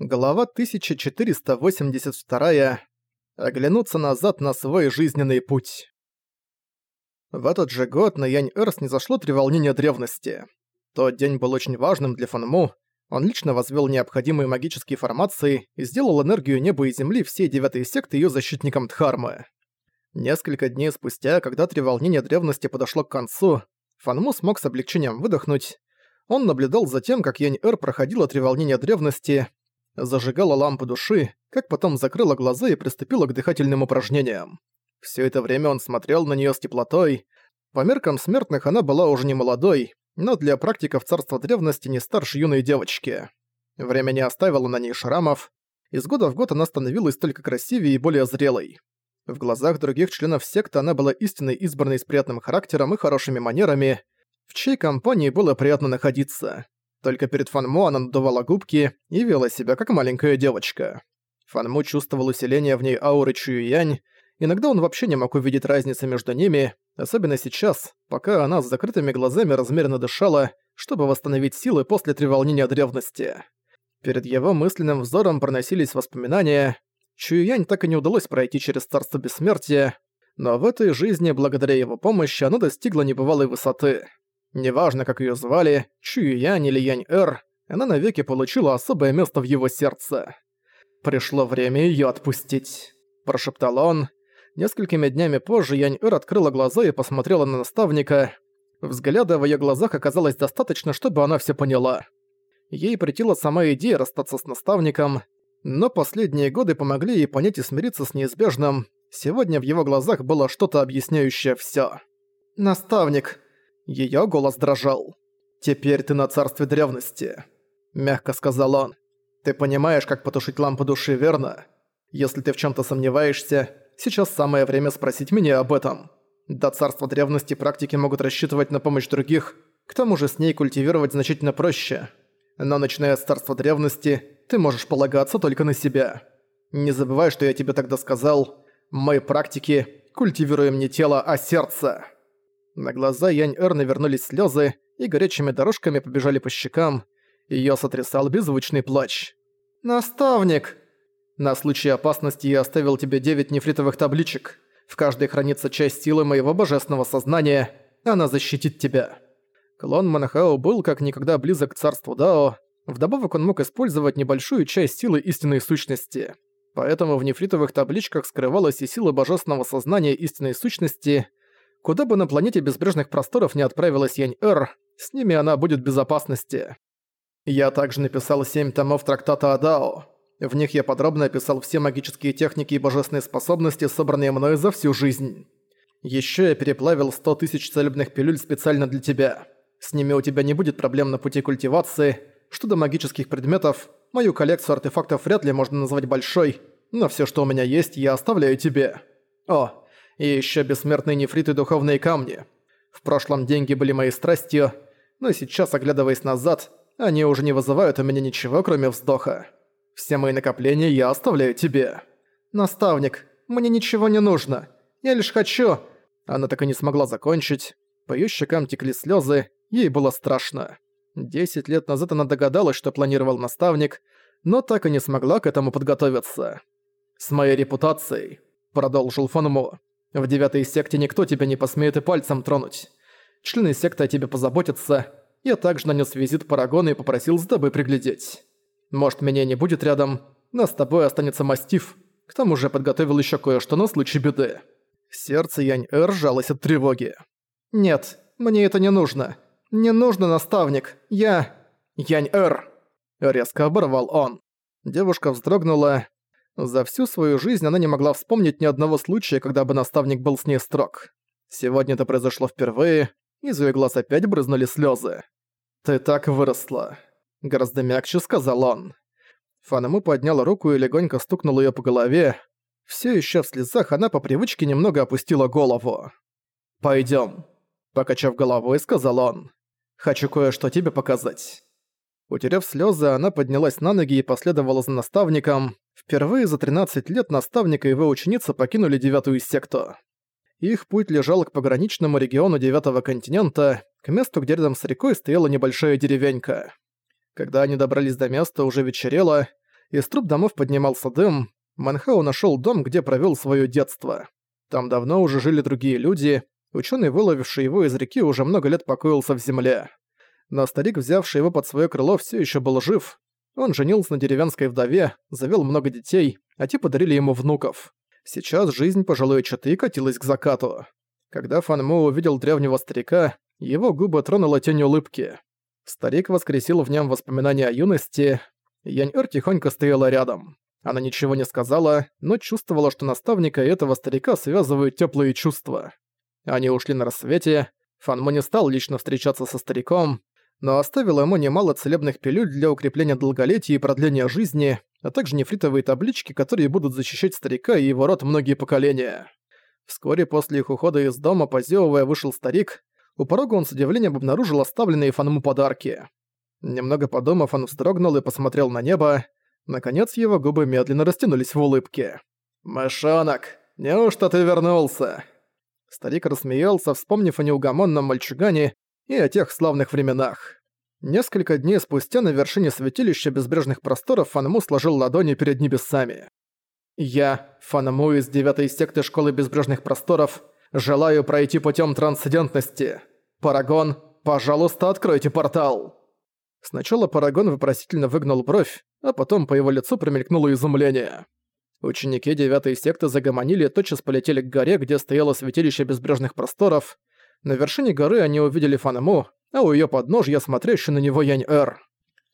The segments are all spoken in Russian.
Глава 1482. Оглянуться назад на свой жизненный путь. В этот же год на Янь-Эр снизошло треволнение древности. Тот день был очень важным для Фанму. Он лично возвел необходимые магические формации и сделал энергию неба и земли всей девятой секты ее защитником Дхармы. Несколько дней спустя, когда треволнение древности подошло к концу, Фанму смог с облегчением выдохнуть. Он наблюдал за тем, как Янь-Эр проходила треволнение древности, зажигала лампу души, как потом закрыла глаза и приступила к дыхательным упражнениям. Все это время он смотрел на нее с теплотой. По меркам смертных она была уже не молодой, но для практиков царства древности не старше юной девочки. Время не оставило на ней шрамов. Из года в год она становилась только красивее и более зрелой. В глазах других членов секты она была истинной избранной с приятным характером и хорошими манерами, в чьей компании было приятно находиться. Только перед Фанму она надувала губки и вела себя как маленькая девочка. Фанму чувствовал усиление в ней ауры Чуюянь, иногда он вообще не мог увидеть разницы между ними, особенно сейчас, пока она с закрытыми глазами размеренно дышала, чтобы восстановить силы после треволнения древности. Перед его мысленным взором проносились воспоминания. Чуюянь так и не удалось пройти через Царство Бессмертия, но в этой жизни, благодаря его помощи, она достигла небывалой высоты. Неважно, как её звали, Чуюянь или Янь-Эр, она навеки получила особое место в его сердце. «Пришло время её отпустить», – прошептал он. Несколькими днями позже Янь-Эр открыла глаза и посмотрела на наставника. Взгляда в её глазах оказалось достаточно, чтобы она всё поняла. Ей претила сама идея расстаться с наставником, но последние годы помогли ей понять и смириться с неизбежным. Сегодня в его глазах было что-то объясняющее всё. «Наставник», Её голос дрожал. «Теперь ты на царстве древности», — мягко сказал он. «Ты понимаешь, как потушить лампу души, верно? Если ты в чём-то сомневаешься, сейчас самое время спросить меня об этом. До царства древности практики могут рассчитывать на помощь других, к тому же с ней культивировать значительно проще. Но начиная с царства древности, ты можешь полагаться только на себя. Не забывай, что я тебе тогда сказал. Мы, практики, культивируем не тело, а сердце». На глаза Янь-Эр навернулись слезы и горячими дорожками побежали по щекам. Её сотрясал беззвучный плач. «Наставник!» «На случай опасности я оставил тебе девять нефритовых табличек. В каждой хранится часть силы моего божественного сознания. Она защитит тебя». Клон Манахао был как никогда близок к царству Дао. Вдобавок он мог использовать небольшую часть силы истинной сущности. Поэтому в нефритовых табличках скрывалась и сила божественного сознания истинной сущности – Куда бы на планете безбрежных просторов не отправилась Янь-Эр, с ними она будет в безопасности. Я также написал семь томов трактата Адао. В них я подробно описал все магические техники и божественные способности, собранные мною за всю жизнь. Еще я переплавил сто тысяч целебных пилюль специально для тебя. С ними у тебя не будет проблем на пути культивации. Что до магических предметов, мою коллекцию артефактов вряд ли можно назвать большой, но все, что у меня есть, я оставляю тебе. О, и еще бессмертные нефриты духовные камни. В прошлом деньги были моей страстью, но сейчас, оглядываясь назад, они уже не вызывают у меня ничего, кроме вздоха. Все мои накопления я оставляю тебе. Наставник, мне ничего не нужно. Я лишь хочу... Она так и не смогла закончить. По её щекам текли слезы, ей было страшно. Десять лет назад она догадалась, что планировал наставник, но так и не смогла к этому подготовиться. «С моей репутацией», — продолжил Фанмо, в девятой секте никто тебя не посмеет и пальцем тронуть. Члены секты о тебе позаботятся. Я также нанес визит Парагону и попросил с тобой приглядеть. Может, меня не будет рядом, но с тобой останется мастиф. К тому же подготовил еще кое-что на случай беды. Сердце Янь-Эр сжалось от тревоги. «Нет, мне это не нужно. Не нужно, наставник. Я... Янь-Эр!» Резко оборвал он. Девушка вздрогнула, за всю свою жизнь она не могла вспомнить ни одного случая, когда бы наставник был с ней строг. Сегодня это произошло впервые, из её глаз опять брызнули слёзы. «Ты так выросла», — гораздо мягче сказал он. Фанему подняла руку и легонько стукнула её по голове. Всё ещё в слезах она по привычке немного опустила голову. «Пойдём», — покачав головой, сказал он. «Хочу кое-что тебе показать». Утерев слезы, она поднялась на ноги и последовала за наставником. Впервые за 13 лет наставник и его ученица покинули девятую секту. Их путь лежал к пограничному региону девятого континента, к месту, где рядом с рекой стояла небольшая деревенька. Когда они добрались до места, уже вечерело. Из труб домов поднимался дым. Манхау нашел дом, где провел свое детство. Там давно уже жили другие люди. Ученый, выловивший его из реки, уже много лет покоился в земле. Но старик, взявший его под свое крыло, все еще был жив. Он женился на деревенской вдове, завел много детей, а те подарили ему внуков. Сейчас жизнь пожилой чаты катилась к закату. Когда Фан Мо увидел древнего старика, его губы тронула тень улыбки. Старик воскресил в нем воспоминания о юности. Янь-Эр тихонько стояла рядом. Она ничего не сказала, но чувствовала, что наставника и этого старика связывают теплые чувства. Они ушли на рассвете. Фанмо не стал лично встречаться со стариком, но оставил ему немало целебных пилюль для укрепления долголетия и продления жизни, а также нефритовые таблички, которые будут защищать старика и его род многие поколения. Вскоре после их ухода из дома, позевывая, вышел старик. У порога он с удивлением обнаружил оставленные Фанму подарки. Немного подумав, он вздрогнул и посмотрел на небо. Наконец его губы медленно растянулись в улыбке. «Мышонок, неужто ты вернулся?» Старик рассмеялся, вспомнив о неугомонном мальчугане и о тех славных временах. Несколько дней спустя на вершине святилища безбрежных просторов Фанму сложил ладони перед небесами. «Я, Фанму из девятой секты Школы Безбрежных Просторов, желаю пройти путем трансцендентности. Парагон, пожалуйста, откройте портал!» Сначала Парагон вопросительно выгнул бровь, а потом по его лицу промелькнуло изумление. Ученики девятой секты загомонили и тотчас полетели к горе, где стояло святилище безбрежных просторов. На вершине горы они увидели Фанему, а у её подножья смотрящий на него Янь-Эр.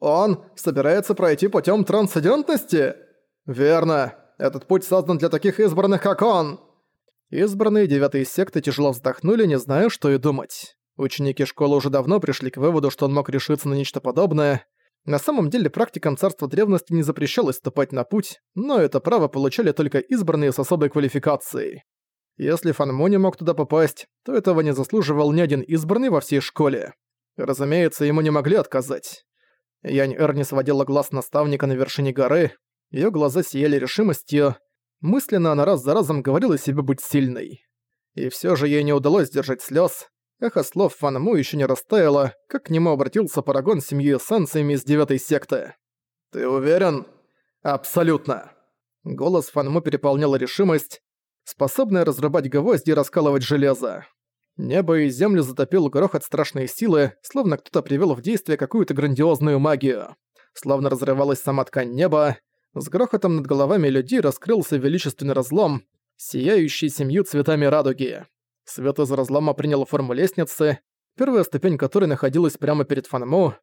«Он собирается пройти путём трансцендентности?» «Верно. Этот путь создан для таких избранных, как он!» Избранные девятой секты тяжело вздохнули, не зная, что и думать. Ученики школы уже давно пришли к выводу, что он мог решиться на нечто подобное. На самом деле практикам царства древности не запрещалось ступать на путь, но это право получали только избранные с особой квалификацией. Если Фанму не мог туда попасть, то этого не заслуживал ни один избранный во всей школе. Разумеется, ему не могли отказать. Янь-Эр не сводила глаз наставника на вершине горы, её глаза сияли решимостью, мысленно она раз за разом говорила себе быть сильной. И всё же ей не удалось сдержать слёз, Эхо слов Фанму еще не растаяло, как к нему обратился Парагон с семьей эссенциями из девятой секты. «Ты уверен?» «Абсолютно!» Голос Фанму переполняла решимость, способная разрубать гвозди и раскалывать железо. Небо и землю затопил грохот страшной силы, словно кто-то привел в действие какую-то грандиозную магию. Словно разрывалась сама ткань неба, с грохотом над головами людей раскрылся величественный разлом, сияющий семью цветами радуги. Свет из разлома принял форму лестницы, первая ступень которой находилась прямо перед Фанму.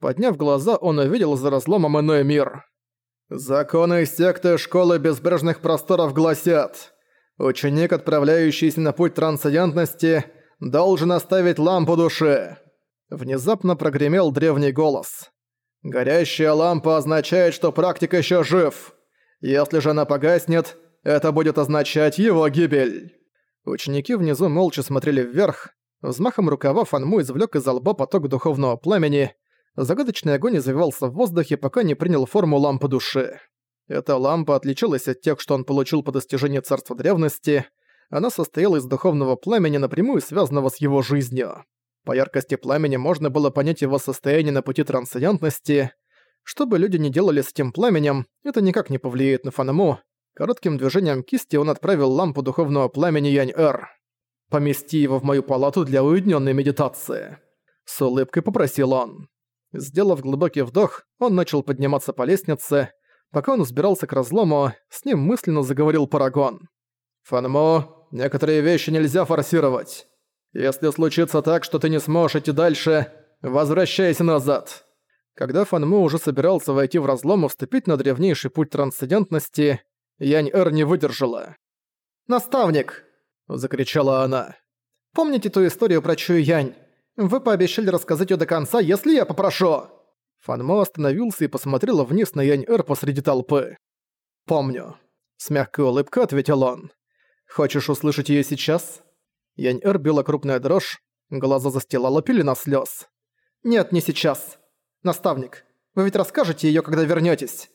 Подняв глаза, он увидел за разломом иной мир. «Законы секты Школы Безбрежных Просторов гласят, ученик, отправляющийся на путь трансцендентности, должен оставить лампу души». Внезапно прогремел древний голос. «Горящая лампа означает, что практик еще жив. Если же она погаснет, это будет означать его гибель». Ученики внизу молча смотрели вверх. Взмахом рукава Фанму извлек из лба поток духовного пламени. Загадочный огонь завивался в воздухе, пока не принял форму лампы души. Эта лампа отличалась от тех, что он получил по достижении царства древности. Она состояла из духовного пламени, напрямую связанного с его жизнью. По яркости пламени можно было понять его состояние на пути трансцендентности. Что бы люди ни делали с этим пламенем, это никак не повлияет на Фанему, Коротким движением кисти он отправил лампу духовного пламени Янь-Эр. «Помести его в мою палату для уединенной медитации», — с улыбкой попросил он. Сделав глубокий вдох, он начал подниматься по лестнице. Пока он взбирался к разлому, с ним мысленно заговорил Парагон. «Фанмо, некоторые вещи нельзя форсировать. Если случится так, что ты не сможешь идти дальше, возвращайся назад». Когда Фанму уже собирался войти в разлом и вступить на древнейший путь трансцендентности, Янь-Эр не выдержала. «Наставник!» – закричала она. «Помните ту историю про Чую-Янь? Вы пообещали рассказать её до конца, если я попрошу!» Фанмо остановился и посмотрел вниз на Янь-Эр посреди толпы. «Помню», – с мягкой улыбкой ответил он. «Хочешь услышать её сейчас?» Янь-Эр била крупная дрожь, глаза застилала пелена слёз. «Нет, не сейчас. Наставник, вы ведь расскажете её, когда вернётесь?»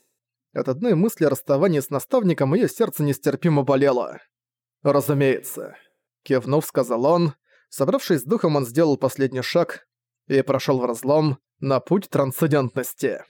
От одной мысли о расставании с наставником моё сердце нестерпимо болело. «Разумеется», — кивнув, сказал он. Собравшись с духом, он сделал последний шаг и прошёл в разлом на путь трансцендентности.